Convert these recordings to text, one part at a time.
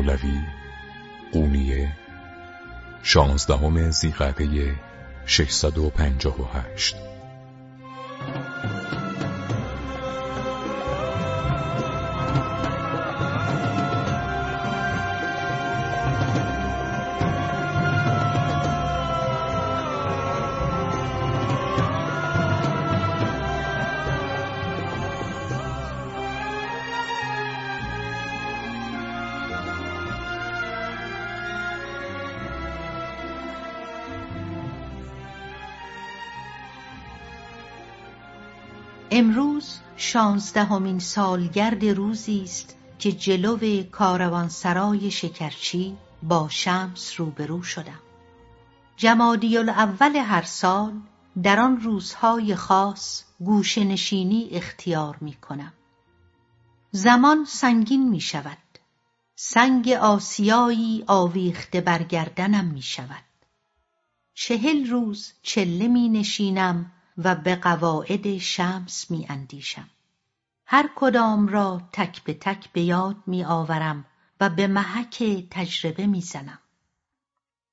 مولوی قونیه شانزدهم زیقعده 658 شانزدهمین سالگرد روزی است که جلو کاروانسرای شکرچی با شمس روبرو شدم. جمادی الاول هر سال در آن روزهای خاص گوشه نشینی اختیار می کنم زمان سنگین می شود سنگ آسیایی آویخته برگردنم می شود چهل روز چله می نشینم و به قواعد شمس می اندیشم. هر کدام را تک به تک به یاد می آورم و به محک تجربه می زنم.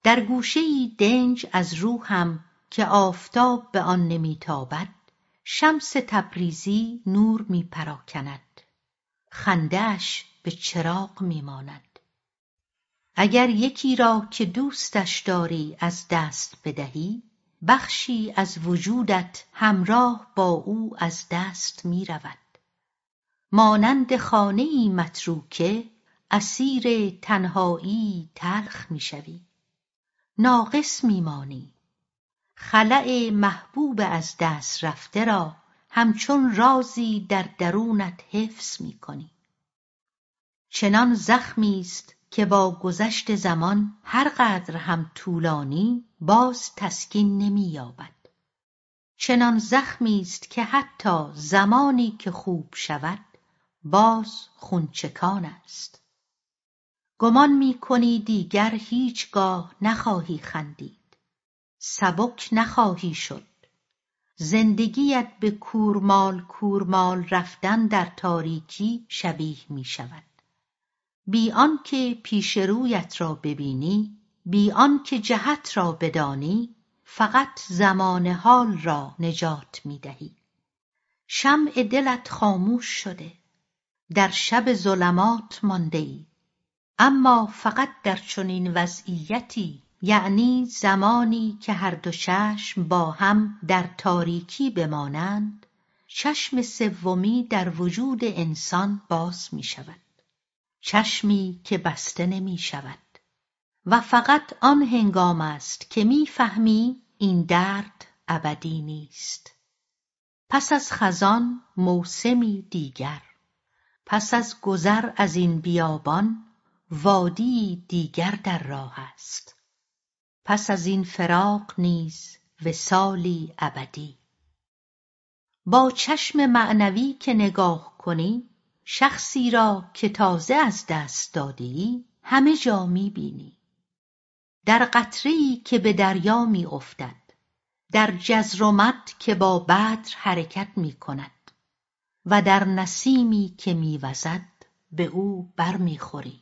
در گوشه دنج از روحم که آفتاب به آن نمیتابد شمس تبریزی نور می پراکند خندهاش به چراغ می ماند اگر یکی را که دوستش داری از دست بدهی بخشی از وجودت همراه با او از دست می رود مانند خانه ای متروکه اسیر تنهایی تلخ می شوی ناقص می مانی خلع محبوب از دست رفته را همچون رازی در درونت حفظ می کنی چنان زخمی است که با گذشت زمان هر قدر هم طولانی باز تسکین نمییابد. چنان زخمی است که حتی زمانی که خوب شود باز خونچکان است. گمان می‌کنی دیگر هیچگاه نخواهی خندید. سبک نخواهی شد. زندگیت به کورمال کورمال رفتن در تاریکی شبیه می شود. بی آنکه پیش رویت را ببینی بی آنکه جهت را بدانی فقط زمان حال را نجات می‌دهی شمع دلت خاموش شده. در شب ظلمات مانده ای اما فقط در چنین وضعیتی یعنی زمانی که هر دو چشم با هم در تاریکی بمانند چشم سومی در وجود انسان باز می شود چشمی که بسته نمی شود و فقط آن هنگام است که می‌فهمی این درد ابدی نیست. پس از خزان موسمی دیگر. پس از گذر از این بیابان وادی دیگر در راه است. پس از این فراق نیز وصالی ابدی. با چشم معنوی که نگاه کنی شخصی را که تازه از دست دادی همه جا می‌بینی. در قطرهای که به دریا میافتد در جزر که با بدر حرکت می‌کند. و در نسیمی که میوزد به او برمیخوری.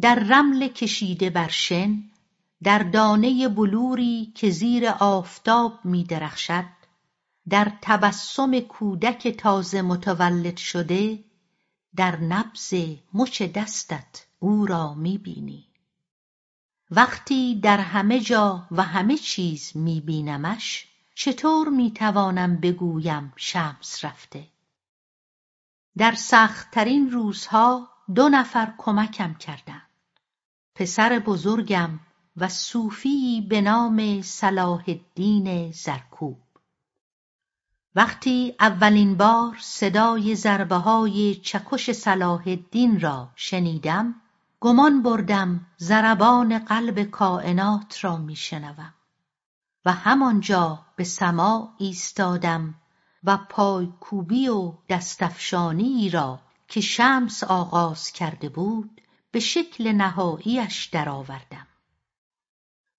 در رمل کشیده بر شن در دانه بلوری که زیر آفتاب میدرخشد در تبسم کودک تازه متولد شده در نبض مچ دستت او را می‌بینی. وقتی در همه جا و همه چیز میبینمش چطور می‌توانم بگویم شمس رفته؟ در سختترین روزها دو نفر کمکم کردند. پسر بزرگم و صوفیی به نام صلاح الدین زرکوب. وقتی اولین بار صدای ضربههای چکش صلاح الدین را شنیدم گمان بردم ضربان قلب کائنات را میشنوم و همانجا به سماع ایستادم و پایکوبی و دستافشانی را که شمس آغاز کرده بود به شکل نهاییش درآوردم.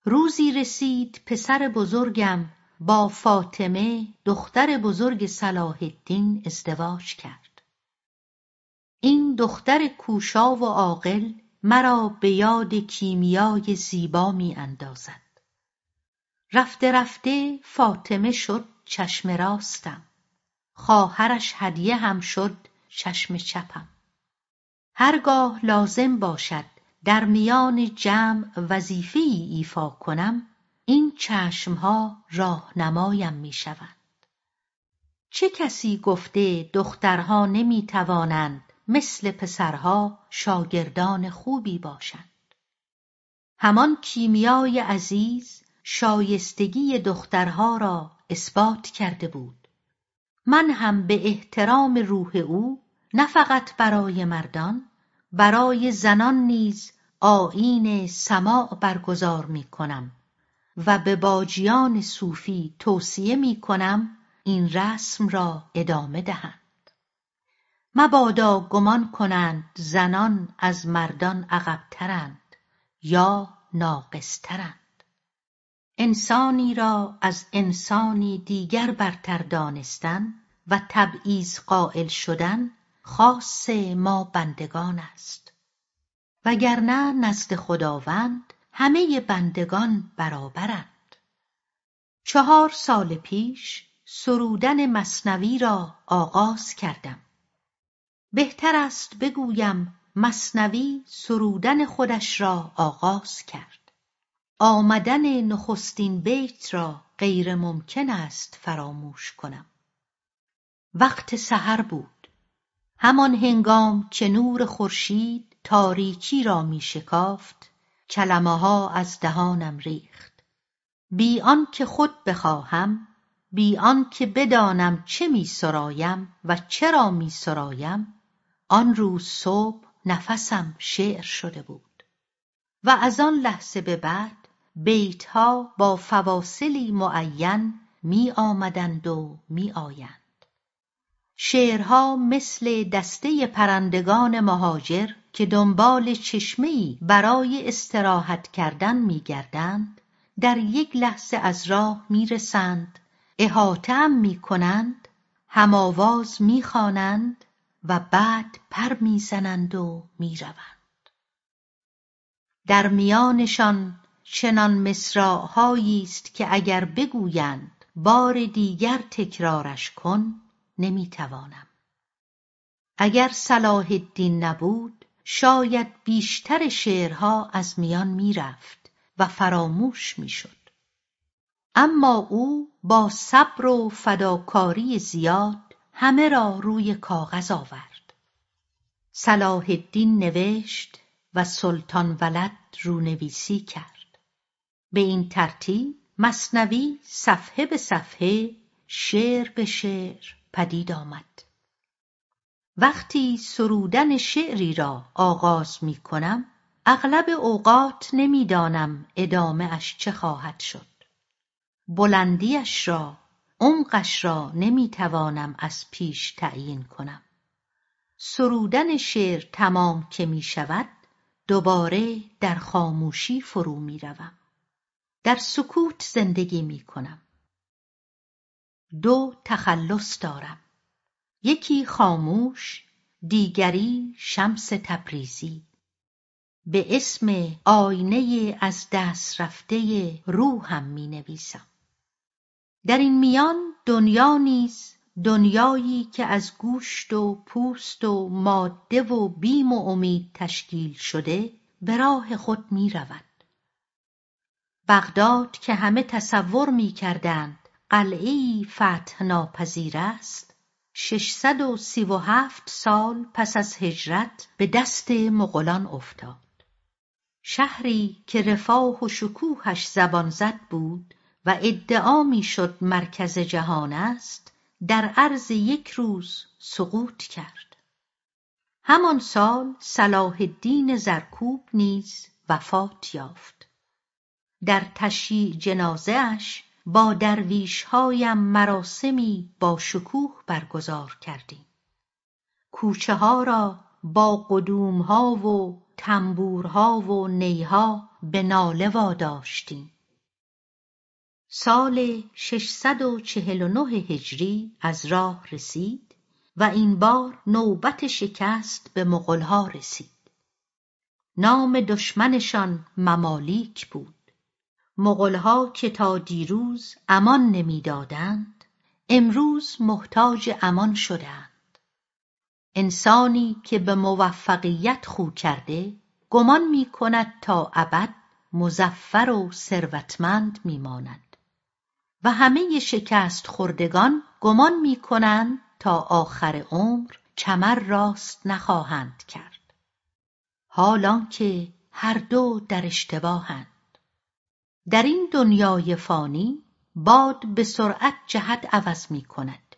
روزی رسید پسر بزرگم با فاطمه دختر بزرگ صلاح الدین ازدواج کرد. این دختر کوشا و عاقل مرا به یاد کیمیای زیبا می اندازد رفته رفته فاطمه شد چشم راستم. خواهرش هدیه هم شد چشم چپم. هرگاه لازم باشد در میان جمع وظیفهای ایفا کنم این چشمها راهنمایم می‌شوند. چه کسی گفته دخترها نمی‌توانند مثل پسرها شاگردان خوبی باشند؟ همان کیمیای عزیز شایستگی دخترها را اثبات کرده بود. من هم به احترام روح او نه فقط برای مردان برای زنان نیز آیین سماع برگزار می کنم و به باجیان صوفی توصیه می کنم این رسم را ادامه دهند. مبادا گمان کنند زنان از مردان عقبترند یا ناقصترند. انسانی را از انسانی دیگر برتر دانستن و تبعیض قائل شدن خاص ما بندگان است. وگرنه نزد خداوند همه بندگان برابرند. چهار سال پیش سرودن مثنوی را آغاز کردم. بهتر است بگویم مثنوی سرودن خودش را آغاز کرد. آمدن نخستین بیت را غیر ممکن است فراموش کنم. وقت سحر بود. همان هنگام که نور خورشید تاریکی را می شکافت کلمه ها از دهانم ریخت. بی آنکه خود بخواهم بی آنکه بدانم چه می سرایم و چرا می سرایم آن روز صبح نفسم شعر شده بود. و از آن لحظه به بعد بیتها با فواصلی معین می آمدند و می آیند شعرها مثل دسته پرندگان مهاجر که دنبال چشمهای برای استراحت کردن میگردند در یک لحظه از راه می‌رسند احاطهام می‌کنند هم آواز می‌خوانند و بعد پر می‌زنند و می‌روند. در میانشان چنان مصراعهایی است که اگر بگویند بار دیگر تکرارش کن نمی‌توانم. اگر صلاح الدین نبود شاید بیشتر شعرها از میان می‌رفت و فراموش می‌شد. اما او با صبر و فداکاری زیاد همه را روی کاغذ آورد. صلاح الدین نوشت و سلطان ولد رونویسی کرد. به این ترتیب مثنوی صفحه به صفحه شعر به شعر پدید آمد. وقتی سرودن شعری را آغاز می کنم اغلب اوقات نمی‌دانم ادامه اش چه خواهد شد. بلندیش را عمقش را نمی‌توانم از پیش تعیین کنم. سرودن شعر تمام که می شود دوباره در خاموشی فرو می روم. در سکوت زندگی می کنم. دو تخلص دارم. یکی خاموش دیگری شمس تبریزی به اسم آینه از دست رفته روحم می نویسم. در این میان دنیا نیز دنیایی که از گوشت و پوست و ماده و بیم و امید تشکیل شده به راه خود می رود. بغداد که همه تصور می کردند قلعهای فتح ناپذیر است. ششصد و سی و هفت سال پس از هجرت به دست مغولان افتاد. شهری که رفاه و شکوهش زبان زد بود و ادعا می‌شد مرکز جهان است در عرض یک روز سقوط کرد. همان سال صلاح الدین زرکوب نیز وفات یافت. در تشییع جنازهاش با درویشهایم مراسمی با شکوه برگزار کردیم. کوچه ها را با قدومها و تنبورها و نیها به ناله واداشتیم. سال ششصد و چهل و نه هجری از راه رسید و این بار نوبت شکست به مغلها رسید. نام دشمنشان ممالیک بود. مغلها که تا دیروز امان نمی‌دادند امروز محتاج امان شدند. انسانی که به موفقیت خو کرده گمان می کند تا ابد مظفر و ثروتمند میماند. و همه شکست خوردگان گمان می کنند تا آخر عمر کمر راست نخواهند کرد. حال که هر دو در اشتباهند. در این دنیای فانی باد به سرعت جهت عوض می کند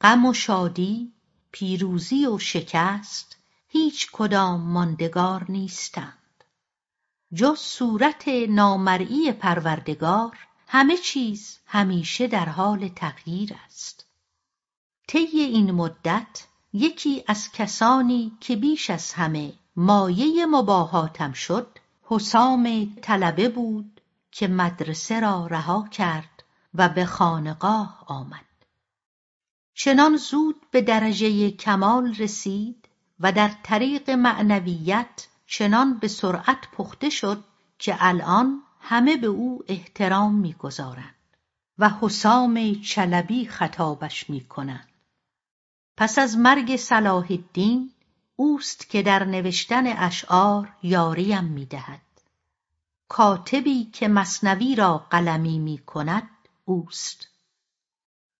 غم و شادی پیروزی و شکست هیچ کدام ماندگار نیستند. جز صورت نامرئی پروردگار همه چیز همیشه در حال تغییر است. طی این مدت یکی از کسانی که بیش از همه مایه مباهاتم شد حسام طلبه بود که مدرسه را رها کرد و به خانقاه آمد. چنان زود به درجه کمال رسید و در طریق معنویت چنان به سرعت پخته شد که الان همه به او احترام می‌گذارند و حسام چلبی خطابش می‌کنند. پس از مرگ صلاح الدین اوست که در نوشتن اشعار یاریم می‌دهد. کاتبی که مصنوی را قلمی می‌کند اوست.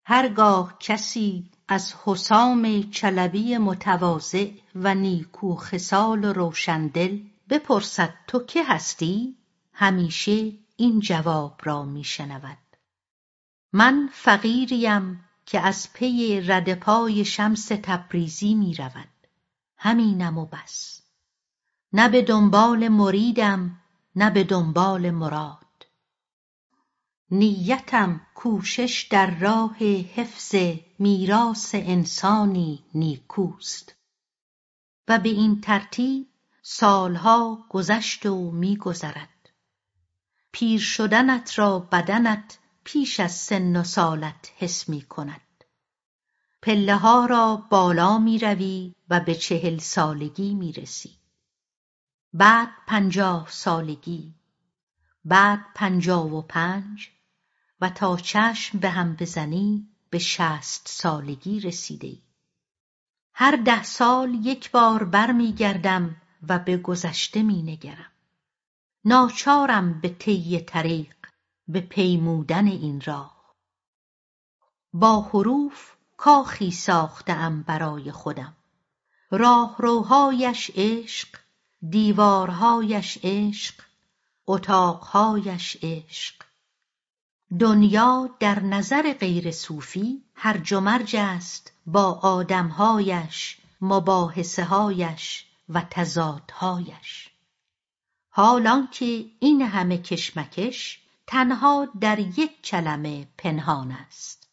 هرگاه کسی از حسام چلبی متواضع و نیکو خصال و روشندل بپرسد تو که هستی همیشه این جواب را میشنود. من فقیریم که از پی ردپای شمس تبریزی می‌رود. همینم و بس. نه به دنبال مریدم نه به دنبال مراد. نیتم کوشش در راه حفظ میراث انسانی نیکوست. و به این ترتیب سالها گذشت و میگذرد. پیر شدنت را بدنت پیش از سن و سالت حس می کند پله ها را بالا می روی و به چهل سالگی می رسی بعد پنجاه سالگی بعد پنجاه و پنج و تا چشم به هم بزنی به شست سالگی رسیده ای. هر ده سال یک بار بر و به گذشته می نگرم. ناچارم به طی طریق به پیمودن این راه با حروف کاخی ساختم برای خودم راهروهایش عشق دیوارهایش عشق اتاقهایش عشق. دنیا در نظر غیر صوفی هرج و مرج است با آدمهایش مباحثههایش و تضادهایش. حال که این همه کشمکش تنها در یک کلمه پنهان است.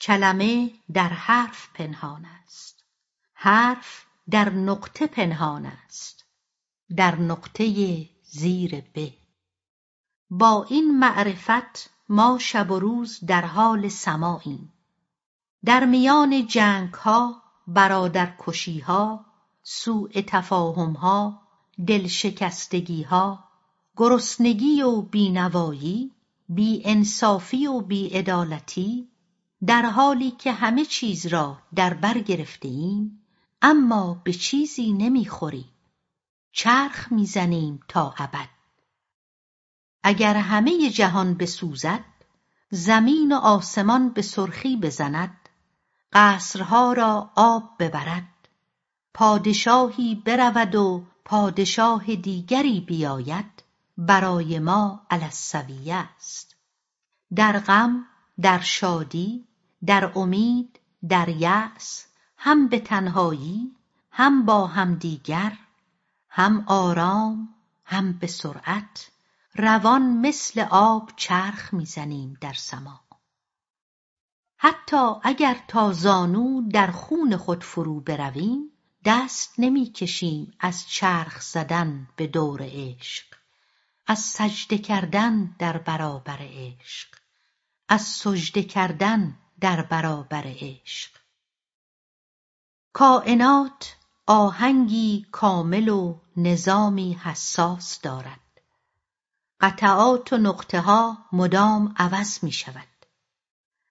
کلمه در حرف پنهان است. حرف در نقطه پنهان است. در نقطه زیر به با این معرفت ما شب و روز در حال سماعیم. در میان جنگها برادرکشیها سوء تفاهمها دلشکستگیها گرسنگی و بینوایی بیانصافی و بیعدالتی در حالی که همه چیز را در بر گرفتهایم اما به چیزی نمی‌خوریم. چرخ می‌زنیم تا ابد. اگر همه جهان بسوزد زمین و آسمان به سرخی بزند قصرها را آب ببرد پادشاهی برود و پادشاه دیگری بیاید برای ما علی است. در غم در شادی در امید در یأس هم به تنهایی هم با همدیگر هم آرام هم به سرعت روان مثل آب چرخ می‌زنیم در سما. حتی اگر تا زانو در خون خود فرو برویم دست نمی‌کشیم از چرخ زدن به دور عشق از سجده کردن در برابر عشق از سجده کردن در برابر عشق. کائنات آهنگی کامل و نظامی حساس دارد. قطعات و نقطه ها مدام عوض می شود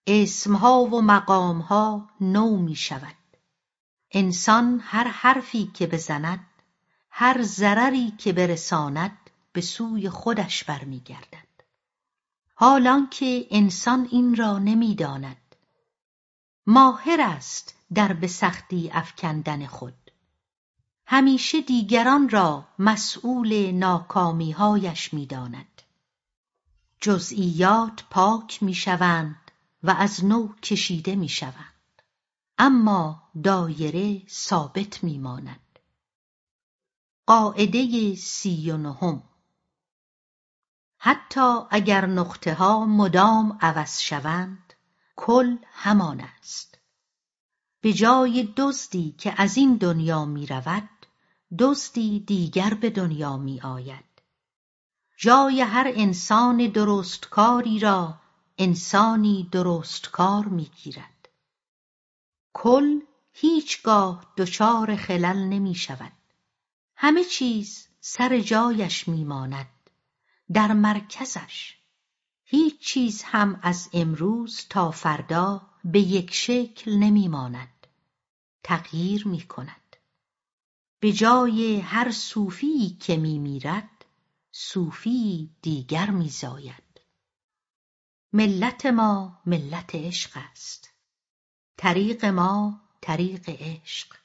اسمها و مقامها نو می شود انسان هر حرفی که بزند هر ضرری که برساند به سوی خودش برمیگردد. حالان که انسان این را نمی‌داند ماهر است در به سختی افکندن خود. همیشه دیگران را مسئول ناکامیهایش می‌داند. جزئیات پاک می‌شوند و از نو کشیده می‌شوند. اما دایره ثابت میماند. قاعده سی و نهم. حتی اگر نقطه ها مدام عوض شوند کل همان است. به جای دزدی که از این دنیا می رود دزدی دیگر به دنیا می آید. جای هر انسان درستکاری را انسانی درستکار می گیرد. کل هیچگاه دچار خلل نمی شود. همه چیز سر جایش می ماند. در مرکزش هیچ چیز هم از امروز تا فردا به یک شکل نمیماند تغییر می کند. به جای هر صوفی که می میرد صوفی دیگر می زاید. ملت ما ملت عشق است. طریق ما طریق عشق.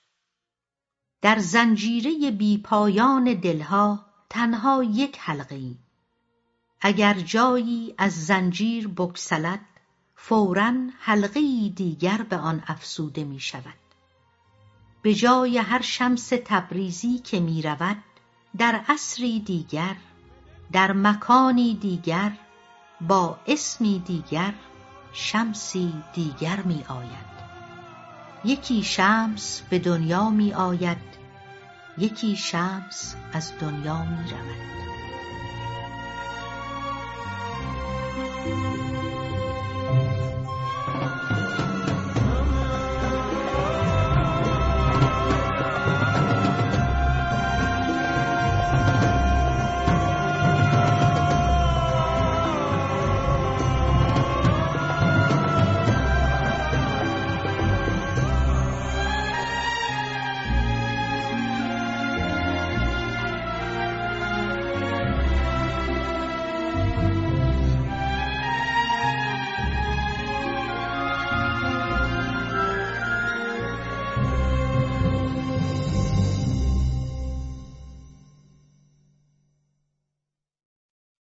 در زنجیره بی پایان دلها تنها یک حلقه ایم. اگر جایی از زنجیر بگسلد فورا حلقه دیگر به آن افزوده می شود. به جای هر شمس تبریزی که می رود در عصری دیگر در مکانی دیگر با اسمی دیگر شمسی دیگر می آید یکی شمس به دنیا می آید یکی شمس از دنیا می رود.